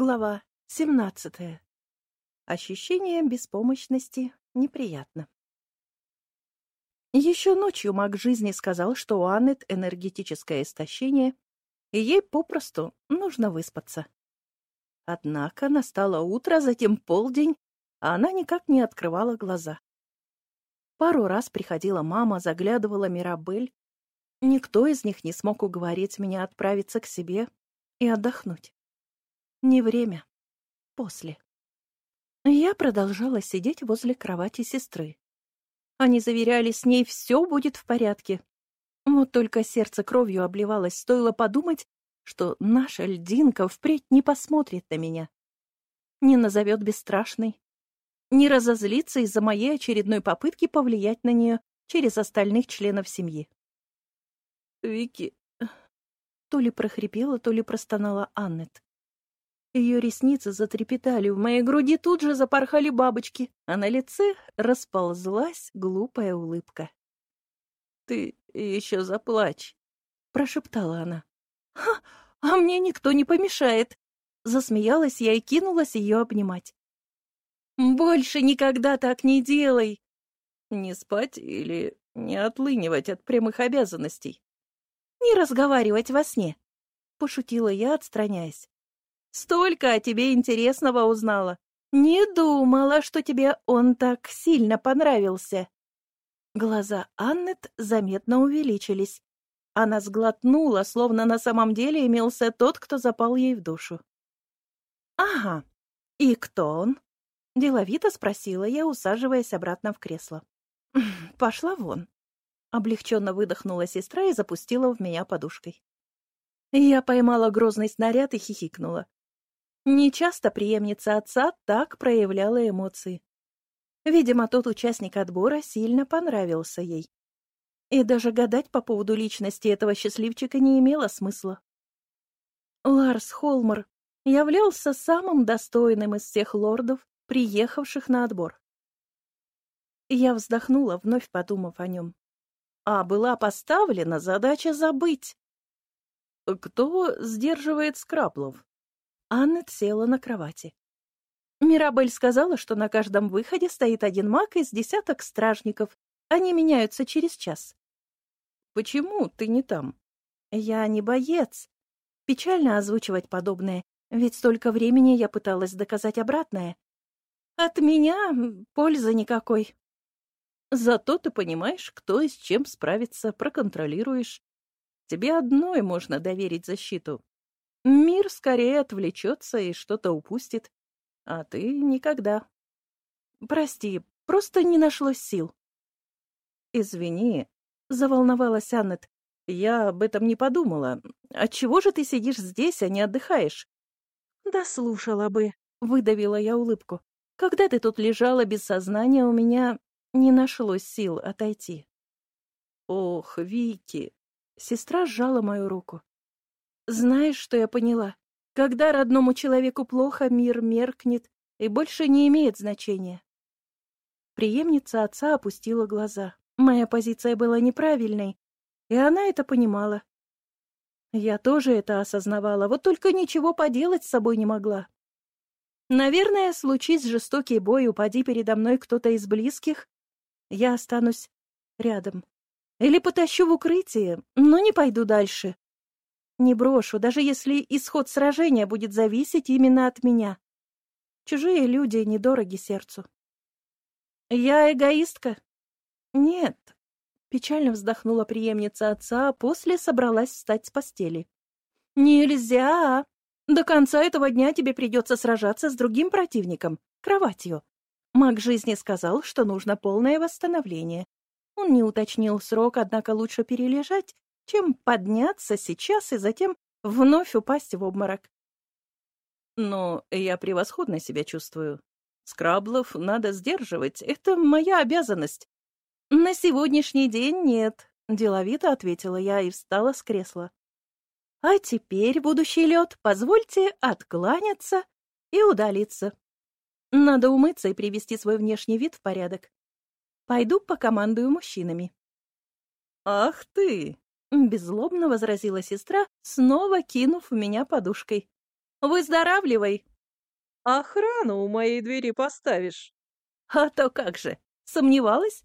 Глава 17. Ощущение беспомощности неприятно. Еще ночью маг жизни сказал, что у Аннет энергетическое истощение, и ей попросту нужно выспаться. Однако настало утро, затем полдень, а она никак не открывала глаза. Пару раз приходила мама, заглядывала Мирабель. Никто из них не смог уговорить меня отправиться к себе и отдохнуть. Не время. После. Я продолжала сидеть возле кровати сестры. Они заверяли, с ней все будет в порядке. Вот только сердце кровью обливалось, стоило подумать, что наша льдинка впредь не посмотрит на меня. Не назовет бесстрашной. Не разозлится из-за моей очередной попытки повлиять на нее через остальных членов семьи. «Вики...» То ли прохрипела, то ли простонала Аннет. Ее ресницы затрепетали, в моей груди тут же запорхали бабочки, а на лице расползлась глупая улыбка. «Ты еще заплачь», — прошептала она. «Ха, а мне никто не помешает», — засмеялась я и кинулась ее обнимать. «Больше никогда так не делай!» «Не спать или не отлынивать от прямых обязанностей?» «Не разговаривать во сне», — пошутила я, отстраняясь. Столько о тебе интересного узнала. Не думала, что тебе он так сильно понравился. Глаза Аннет заметно увеличились. Она сглотнула, словно на самом деле имелся тот, кто запал ей в душу. «Ага. И кто он?» — деловито спросила я, усаживаясь обратно в кресло. «Пошла вон». Облегченно выдохнула сестра и запустила в меня подушкой. Я поймала грозный снаряд и хихикнула. Нечасто преемница отца так проявляла эмоции. Видимо, тот участник отбора сильно понравился ей. И даже гадать по поводу личности этого счастливчика не имело смысла. Ларс Холмер являлся самым достойным из всех лордов, приехавших на отбор. Я вздохнула, вновь подумав о нем. А была поставлена задача забыть. Кто сдерживает скраплов? Анна села на кровати. Мирабель сказала, что на каждом выходе стоит один маг из десяток стражников. Они меняются через час. «Почему ты не там?» «Я не боец. Печально озвучивать подобное, ведь столько времени я пыталась доказать обратное. От меня пользы никакой». «Зато ты понимаешь, кто и с чем справится, проконтролируешь. Тебе одной можно доверить защиту, Мир скорее отвлечется и что-то упустит, а ты никогда. Прости, просто не нашлось сил. Извини, заволновалась Аннет. Я об этом не подумала. Отчего же ты сидишь здесь, а не отдыхаешь? Да слушала бы, выдавила я улыбку. Когда ты тут лежала без сознания, у меня не нашлось сил отойти. Ох, Вики! Сестра сжала мою руку. Знаешь, что я поняла? Когда родному человеку плохо, мир меркнет и больше не имеет значения. Приемница отца опустила глаза. Моя позиция была неправильной, и она это понимала. Я тоже это осознавала, вот только ничего поделать с собой не могла. Наверное, случись жестокий бой, упади передо мной кто-то из близких, я останусь рядом. Или потащу в укрытие, но не пойду дальше. Не брошу, даже если исход сражения будет зависеть именно от меня. Чужие люди недороги сердцу. Я эгоистка? Нет. Печально вздохнула преемница отца, а после собралась встать с постели. Нельзя! До конца этого дня тебе придется сражаться с другим противником, кроватью. Маг жизни сказал, что нужно полное восстановление. Он не уточнил срок, однако лучше перележать, чем подняться сейчас и затем вновь упасть в обморок. Но я превосходно себя чувствую. Скраблов надо сдерживать, это моя обязанность. На сегодняшний день нет, деловито ответила я и встала с кресла. А теперь, будущий лед, позвольте откланяться и удалиться. Надо умыться и привести свой внешний вид в порядок. Пойду покомандую мужчинами. «Ах ты!» — беззлобно возразила сестра, снова кинув в меня подушкой. Выздоравливай!» «Охрану у моей двери поставишь?» «А то как же! Сомневалась?»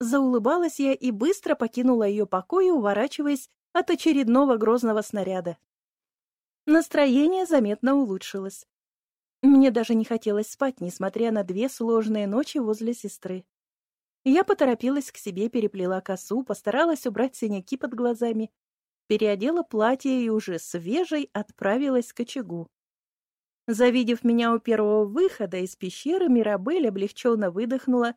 Заулыбалась я и быстро покинула ее покой, уворачиваясь от очередного грозного снаряда. Настроение заметно улучшилось. Мне даже не хотелось спать, несмотря на две сложные ночи возле сестры. Я поторопилась к себе, переплела косу, постаралась убрать синяки под глазами, переодела платье и уже свежей отправилась к очагу. Завидев меня у первого выхода из пещеры, Мирабель облегченно выдохнула,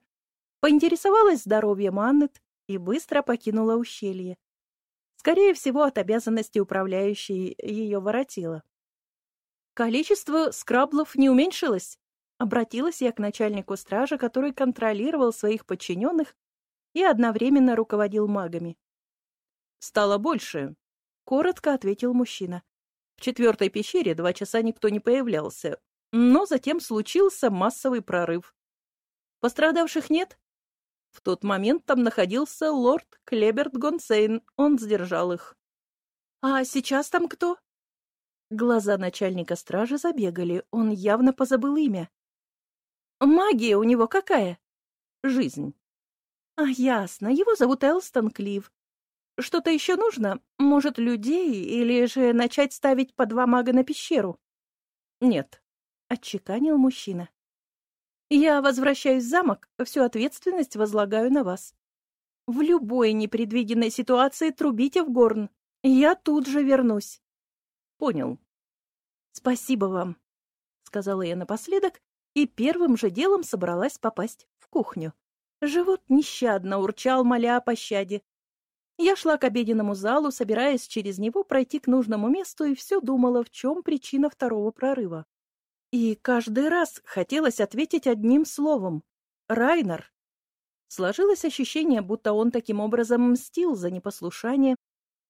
поинтересовалась здоровьем Аннет и быстро покинула ущелье. Скорее всего, от обязанности управляющей ее воротила. Количество скраблов не уменьшилось. Обратилась я к начальнику стражи, который контролировал своих подчиненных и одновременно руководил магами. «Стало больше», — коротко ответил мужчина. В четвертой пещере два часа никто не появлялся, но затем случился массовый прорыв. Пострадавших нет? В тот момент там находился лорд Клеберт Гонсейн, он сдержал их. «А сейчас там кто?» Глаза начальника стражи забегали, он явно позабыл имя. Магия у него какая? Жизнь. А, ясно, его зовут Элстон Клив. Что-то еще нужно? Может, людей или же начать ставить по два мага на пещеру? Нет, — отчеканил мужчина. Я возвращаюсь в замок, всю ответственность возлагаю на вас. В любой непредвиденной ситуации трубите в горн. Я тут же вернусь. Понял. Спасибо вам, — сказала я напоследок и первым же делом собралась попасть в кухню. Живот нещадно урчал, моля о пощаде. Я шла к обеденному залу, собираясь через него пройти к нужному месту, и все думала, в чем причина второго прорыва. И каждый раз хотелось ответить одним словом — Райнер. Сложилось ощущение, будто он таким образом мстил за непослушание,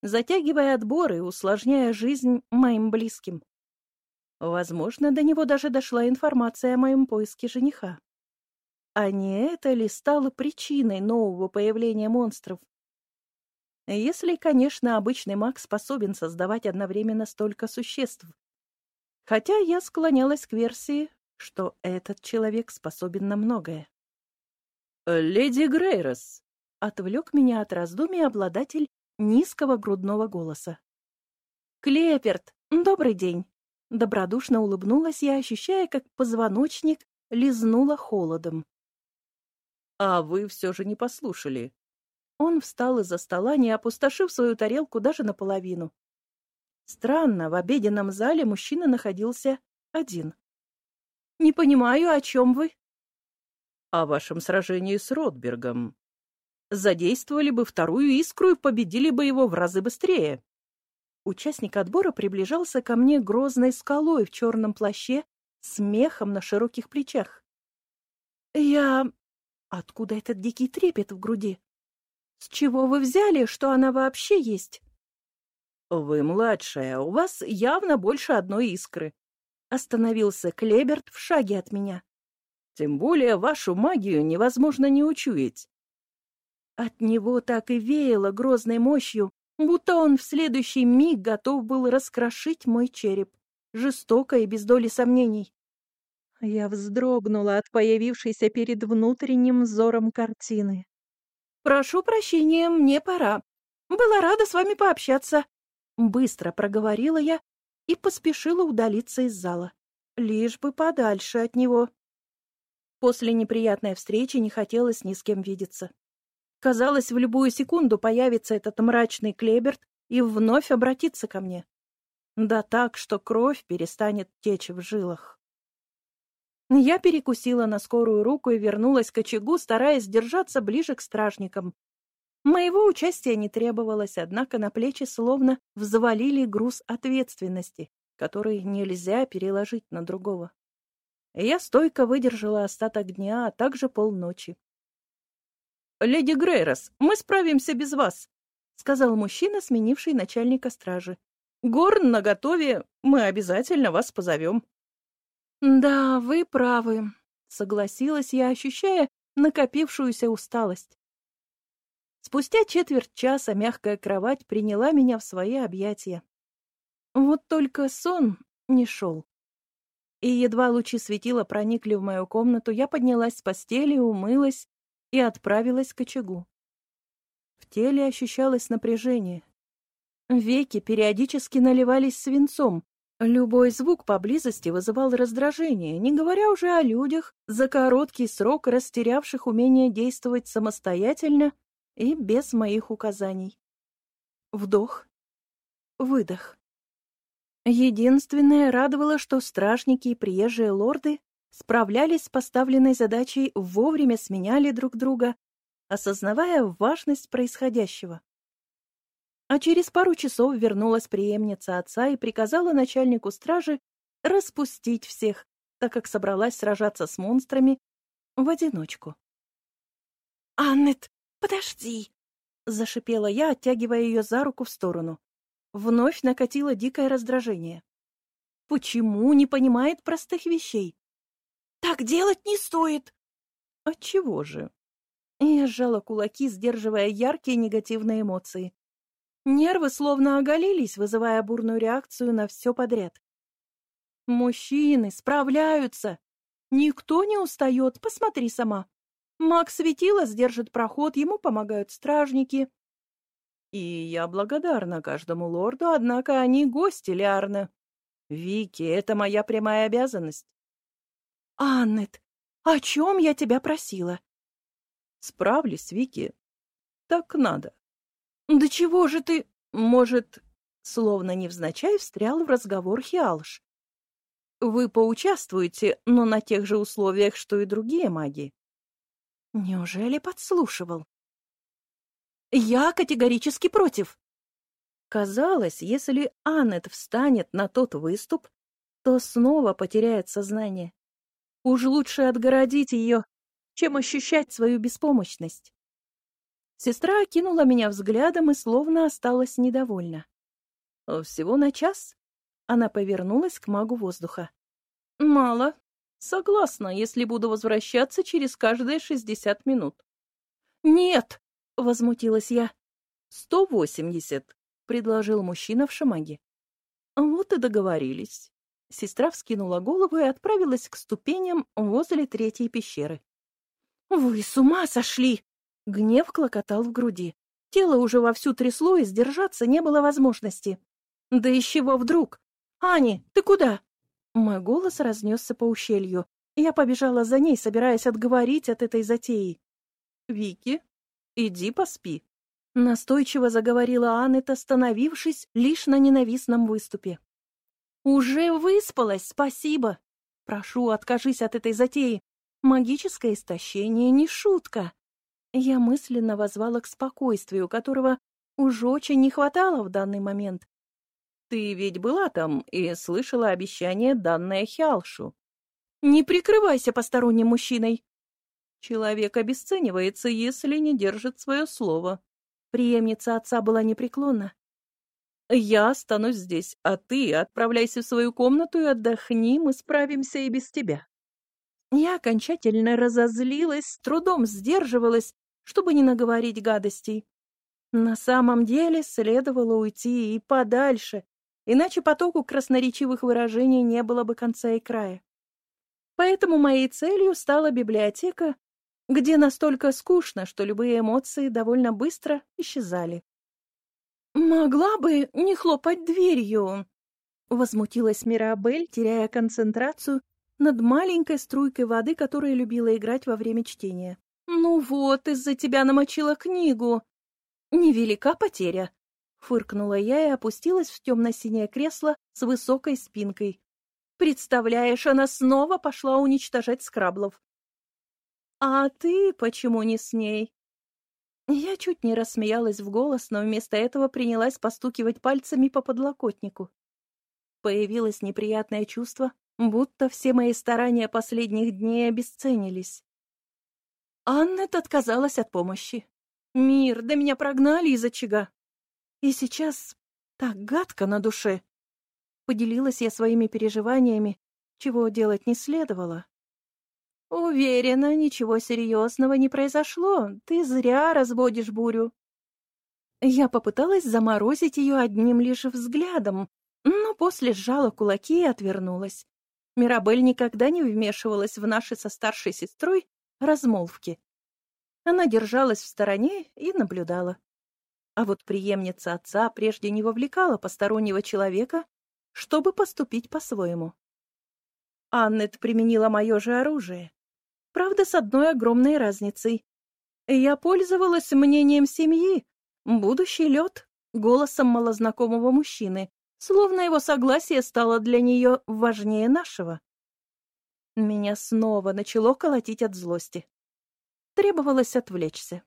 затягивая отборы и усложняя жизнь моим близким. Возможно, до него даже дошла информация о моем поиске жениха. А не это ли стало причиной нового появления монстров? Если, конечно, обычный маг способен создавать одновременно столько существ. Хотя я склонялась к версии, что этот человек способен на многое. «Леди Грейрос!» — отвлек меня от раздумий обладатель низкого грудного голоса. «Клеперт, добрый день!» Добродушно улыбнулась я, ощущая, как позвоночник лизнула холодом. «А вы все же не послушали». Он встал из-за стола, не опустошив свою тарелку даже наполовину. Странно, в обеденном зале мужчина находился один. «Не понимаю, о чем вы?» «О вашем сражении с Ротбергом. Задействовали бы вторую искру и победили бы его в разы быстрее». Участник отбора приближался ко мне грозной скалой в черном плаще с мехом на широких плечах. Я... Откуда этот дикий трепет в груди? С чего вы взяли, что она вообще есть? Вы младшая, у вас явно больше одной искры. Остановился Клеберт в шаге от меня. Тем более вашу магию невозможно не учуять. От него так и веяло грозной мощью, будто он в следующий миг готов был раскрошить мой череп, жестоко и без доли сомнений. Я вздрогнула от появившейся перед внутренним взором картины. «Прошу прощения, мне пора. Была рада с вами пообщаться», — быстро проговорила я и поспешила удалиться из зала, лишь бы подальше от него. После неприятной встречи не хотелось ни с кем видеться. Казалось, в любую секунду появится этот мрачный клеберт и вновь обратится ко мне. Да так, что кровь перестанет течь в жилах. Я перекусила на скорую руку и вернулась к очагу, стараясь держаться ближе к стражникам. Моего участия не требовалось, однако на плечи словно взвалили груз ответственности, который нельзя переложить на другого. Я стойко выдержала остаток дня, а также полночи. «Леди Грейрос, мы справимся без вас», — сказал мужчина, сменивший начальника стражи. «Горн наготове, мы обязательно вас позовем». «Да, вы правы», — согласилась я, ощущая накопившуюся усталость. Спустя четверть часа мягкая кровать приняла меня в свои объятия. Вот только сон не шел. И едва лучи светила проникли в мою комнату, я поднялась с постели, умылась и отправилась к очагу. В теле ощущалось напряжение. Веки периодически наливались свинцом. Любой звук поблизости вызывал раздражение, не говоря уже о людях, за короткий срок растерявших умение действовать самостоятельно и без моих указаний. Вдох, выдох. Единственное радовало, что стражники и приезжие лорды справлялись с поставленной задачей, вовремя сменяли друг друга, осознавая важность происходящего. А через пару часов вернулась преемница отца и приказала начальнику стражи распустить всех, так как собралась сражаться с монстрами в одиночку. «Аннет, подожди!» — зашипела я, оттягивая ее за руку в сторону. Вновь накатило дикое раздражение. Почему не понимает простых вещей? Так делать не стоит. Отчего же? Я сжала кулаки, сдерживая яркие негативные эмоции. Нервы словно оголились, вызывая бурную реакцию на все подряд. Мужчины справляются. Никто не устает, посмотри сама. Макс Светила сдержит проход, ему помогают стражники. И я благодарна каждому лорду, однако они гости Лиарна. Вики, это моя прямая обязанность. Аннет, о чем я тебя просила? Справлюсь, Вики. Так надо. Да чего же ты... Может, словно невзначай встрял в разговор Хиалш. Вы поучаствуете, но на тех же условиях, что и другие маги. Неужели подслушивал? Я категорически против. Казалось, если Аннет встанет на тот выступ, то снова потеряет сознание. Уж лучше отгородить ее, чем ощущать свою беспомощность. Сестра окинула меня взглядом и словно осталась недовольна. Всего на час она повернулась к магу воздуха. «Мало. Согласна, если буду возвращаться через каждые шестьдесят минут». «Нет!» — возмутилась я. «Сто восемьдесят», — предложил мужчина в шамаге. Вот и договорились. Сестра вскинула голову и отправилась к ступеням возле третьей пещеры. «Вы с ума сошли!» Гнев клокотал в груди. Тело уже вовсю трясло, и сдержаться не было возможности. «Да из чего вдруг? Ани, ты куда?» Мой голос разнесся по ущелью. Я побежала за ней, собираясь отговорить от этой затеи. «Вики, «Иди поспи», — настойчиво заговорила Аннет, остановившись лишь на ненавистном выступе. «Уже выспалась, спасибо. Прошу, откажись от этой затеи. Магическое истощение не шутка». Я мысленно возвала к спокойствию, которого уж очень не хватало в данный момент. «Ты ведь была там и слышала обещание, данное Хялшу». «Не прикрывайся посторонним мужчиной», Человек обесценивается, если не держит свое слово. Приемница отца была непреклонна. Я останусь здесь, а ты отправляйся в свою комнату и отдохни, мы справимся и без тебя. Я окончательно разозлилась, с трудом сдерживалась, чтобы не наговорить гадостей. На самом деле следовало уйти и подальше, иначе потоку красноречивых выражений не было бы конца и края. Поэтому моей целью стала библиотека, где настолько скучно, что любые эмоции довольно быстро исчезали. «Могла бы не хлопать дверью», — возмутилась Мирабель, теряя концентрацию над маленькой струйкой воды, которой любила играть во время чтения. «Ну вот, из-за тебя намочила книгу. Невелика потеря», — фыркнула я и опустилась в темно-синее кресло с высокой спинкой. «Представляешь, она снова пошла уничтожать скраблов. «А ты почему не с ней?» Я чуть не рассмеялась в голос, но вместо этого принялась постукивать пальцами по подлокотнику. Появилось неприятное чувство, будто все мои старания последних дней обесценились. Аннет отказалась от помощи. Мир, да меня прогнали из очага. И сейчас так гадко на душе. Поделилась я своими переживаниями, чего делать не следовало. Уверена, ничего серьезного не произошло. Ты зря разводишь бурю. Я попыталась заморозить ее одним лишь взглядом, но после сжала кулаки и отвернулась. Мирабель никогда не вмешивалась в наши со старшей сестрой размолвки. Она держалась в стороне и наблюдала. А вот преемница отца прежде не вовлекала постороннего человека, чтобы поступить по-своему. Аннет применила мое же оружие. Правда, с одной огромной разницей. Я пользовалась мнением семьи, будущий лед, голосом малознакомого мужчины, словно его согласие стало для нее важнее нашего. Меня снова начало колотить от злости. Требовалось отвлечься.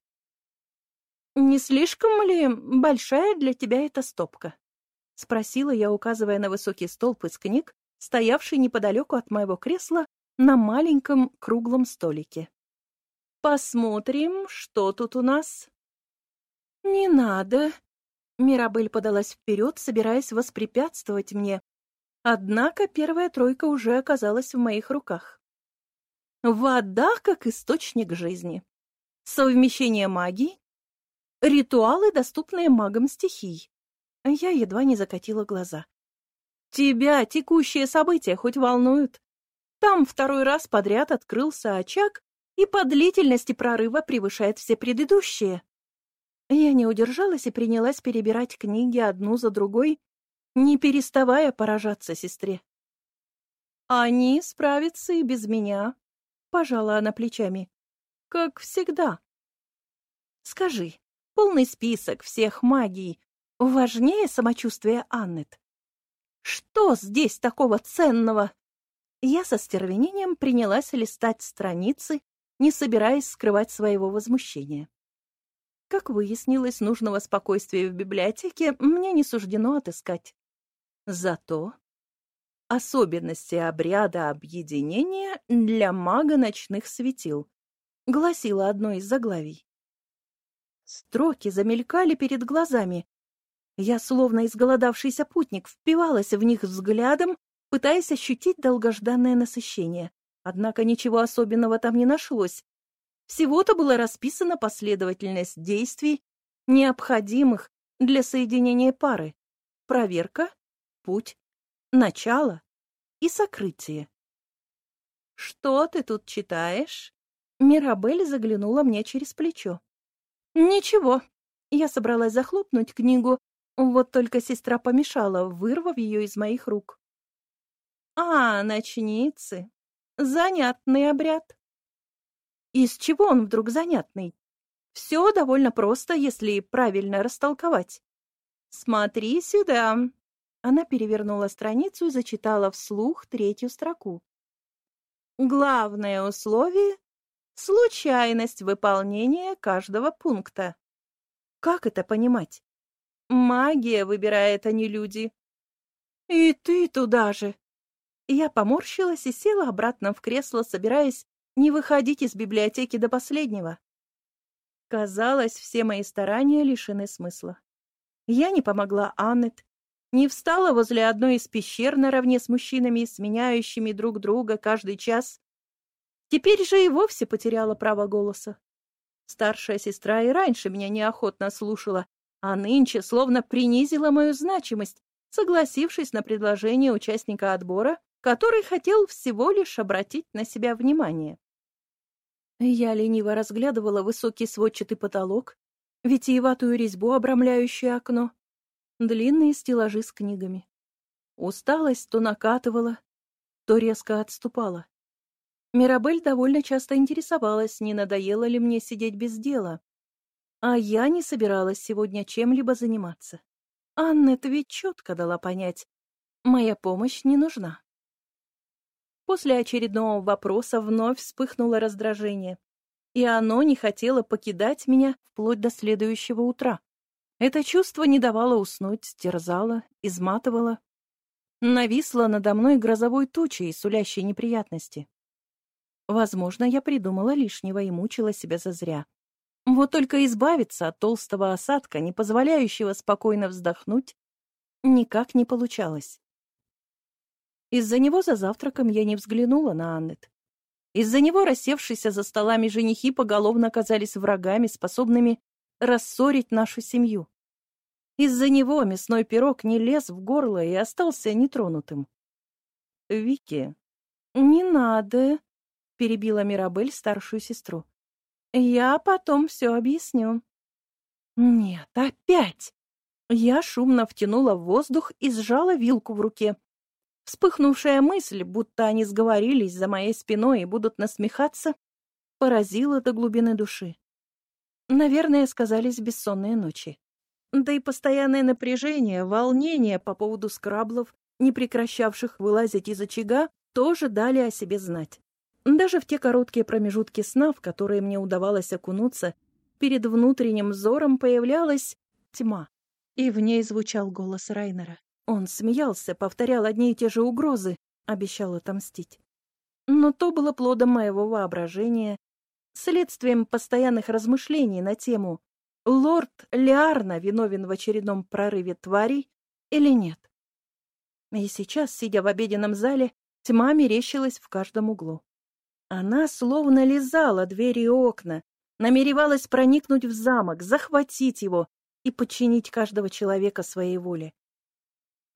«Не слишком ли большая для тебя эта стопка?» — спросила я, указывая на высокий столб из книг, стоявший неподалеку от моего кресла на маленьком круглом столике. «Посмотрим, что тут у нас». «Не надо», Мирабель подалась вперед, собираясь воспрепятствовать мне. Однако первая тройка уже оказалась в моих руках. Вода как источник жизни. Совмещение магии. Ритуалы, доступные магам стихий. Я едва не закатила глаза. Тебя текущие события хоть волнуют? Там второй раз подряд открылся очаг, и по длительности прорыва превышает все предыдущие. Я не удержалась и принялась перебирать книги одну за другой, не переставая поражаться сестре. «Они справятся и без меня», — пожала она плечами. «Как всегда». «Скажи, полный список всех магий важнее самочувствия Аннет? Что здесь такого ценного?» Я со стервенением принялась листать страницы, не собираясь скрывать своего возмущения. Как выяснилось, нужного спокойствия в библиотеке мне не суждено отыскать. Зато особенности обряда объединения для мага ночных светил, гласило одно из заглавий. Строки замелькали перед глазами. Я, словно изголодавшийся путник, впивалась в них взглядом, пытаясь ощутить долгожданное насыщение. Однако ничего особенного там не нашлось, всего-то была расписана последовательность действий, необходимых для соединения пары. Проверка, путь, начало и сокрытие. «Что ты тут читаешь?» Мирабель заглянула мне через плечо. «Ничего». Я собралась захлопнуть книгу, вот только сестра помешала, вырвав ее из моих рук. «А, ночницы. Занятный обряд. Из чего он вдруг занятный? Все довольно просто, если правильно растолковать. «Смотри сюда!» Она перевернула страницу и зачитала вслух третью строку. Главное условие — случайность выполнения каждого пункта. Как это понимать? Магия выбирает, а не люди. И ты туда же. Я поморщилась и села обратно в кресло, собираясь не выходить из библиотеки до последнего. Казалось, все мои старания лишены смысла. Я не помогла Аннет, не встала возле одной из пещер наравне с мужчинами, сменяющими друг друга каждый час. Теперь же и вовсе потеряла право голоса. Старшая сестра и раньше меня неохотно слушала, а нынче словно принизила мою значимость, согласившись на предложение участника отбора который хотел всего лишь обратить на себя внимание. Я лениво разглядывала высокий сводчатый потолок, витиеватую резьбу, обрамляющую окно, длинные стеллажи с книгами. Усталость то накатывала, то резко отступала. Мирабель довольно часто интересовалась, не надоело ли мне сидеть без дела. А я не собиралась сегодня чем-либо заниматься. Аннет ведь четко дала понять, моя помощь не нужна. После очередного вопроса вновь вспыхнуло раздражение, и оно не хотело покидать меня вплоть до следующего утра. Это чувство не давало уснуть, терзало, изматывало. Нависло надо мной грозовой тучей, сулящей неприятности. Возможно, я придумала лишнего и мучила себя зазря. Вот только избавиться от толстого осадка, не позволяющего спокойно вздохнуть, никак не получалось. Из-за него за завтраком я не взглянула на Аннет. Из-за него рассевшиеся за столами женихи поголовно оказались врагами, способными рассорить нашу семью. Из-за него мясной пирог не лез в горло и остался нетронутым. «Вики, не надо», — перебила Мирабель старшую сестру. «Я потом все объясню». «Нет, опять!» Я шумно втянула в воздух и сжала вилку в руке. Вспыхнувшая мысль, будто они сговорились за моей спиной и будут насмехаться, поразила до глубины души. Наверное, сказались бессонные ночи. Да и постоянное напряжение, волнение по поводу скраблов, не прекращавших вылазить из очага, тоже дали о себе знать. Даже в те короткие промежутки сна, в которые мне удавалось окунуться, перед внутренним взором появлялась тьма. И в ней звучал голос Райнера. Он смеялся, повторял одни и те же угрозы, обещал отомстить. Но то было плодом моего воображения, следствием постоянных размышлений на тему «Лорд Лиарна виновен в очередном прорыве тварей или нет?». И сейчас, сидя в обеденном зале, тьма мерещилась в каждом углу. Она словно лизала двери и окна, намеревалась проникнуть в замок, захватить его и подчинить каждого человека своей воле.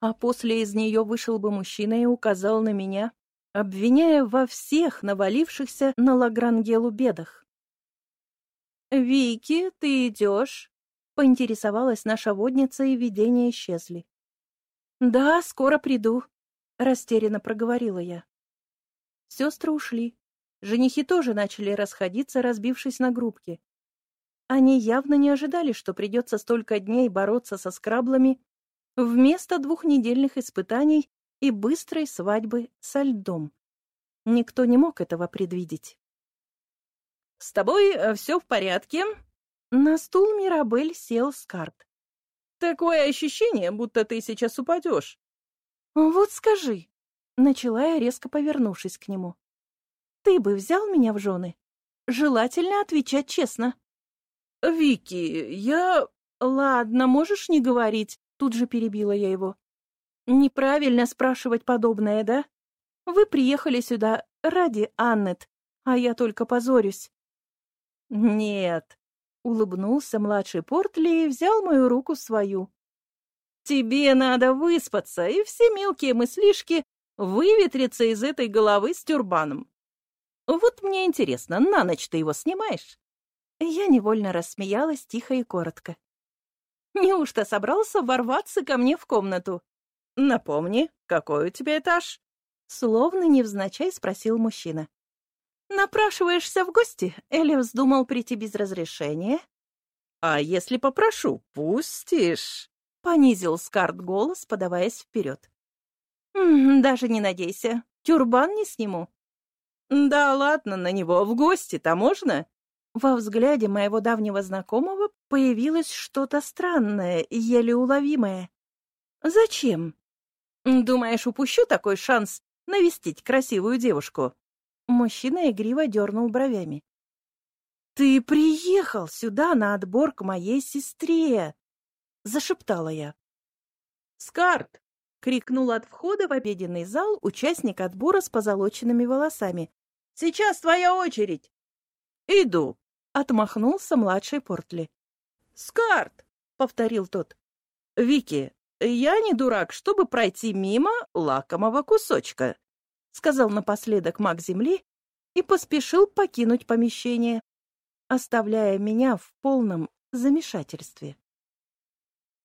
А после из нее вышел бы мужчина и указал на меня, обвиняя во всех навалившихся на Лагрангелу бедах. «Вики, ты идешь?» — поинтересовалась наша водница, и видения исчезли. «Да, скоро приду», — растерянно проговорила я. Сестры ушли. Женихи тоже начали расходиться, разбившись на группки. Они явно не ожидали, что придется столько дней бороться со скраблами вместо двухнедельных испытаний и быстрой свадьбы со льдом. Никто не мог этого предвидеть. «С тобой э, все в порядке?» На стул Мирабель сел Скарт. «Такое ощущение, будто ты сейчас упадешь». «Вот скажи», — начала я, резко повернувшись к нему. «Ты бы взял меня в жены? Желательно отвечать честно». «Вики, я...» «Ладно, можешь не говорить», — тут же перебила я его. Неправильно спрашивать подобное, да? Вы приехали сюда ради Аннет, а я только позорюсь. Нет, улыбнулся младший Портли и взял мою руку свою. Тебе надо выспаться, и все мелкие мыслишки выветриться из этой головы с тюрбаном. Вот мне интересно, на ночь ты его снимаешь? Я невольно рассмеялась тихо и коротко. Неужто собрался ворваться ко мне в комнату? «Напомни, какой у тебя этаж?» Словно невзначай спросил мужчина. «Напрашиваешься в гости или вздумал прийти без разрешения?» «А если попрошу, пустишь?» Понизил Скарт голос, подаваясь вперед. «Даже не надейся, тюрбан не сниму». «Да ладно на него, в гости-то можно?» Во взгляде моего давнего знакомого появилось что-то странное, еле уловимое. «Зачем?» «Думаешь, упущу такой шанс навестить красивую девушку?» Мужчина игриво дернул бровями. «Ты приехал сюда на отбор к моей сестре!» — зашептала я. «Скарт!» — крикнул от входа в обеденный зал участник отбора с позолоченными волосами. «Сейчас твоя очередь!» «Иду!» — отмахнулся младший Портли. «Скарт!» — повторил тот. «Вики, «Я не дурак, чтобы пройти мимо лакомого кусочка», — сказал напоследок маг Земли и поспешил покинуть помещение, оставляя меня в полном замешательстве.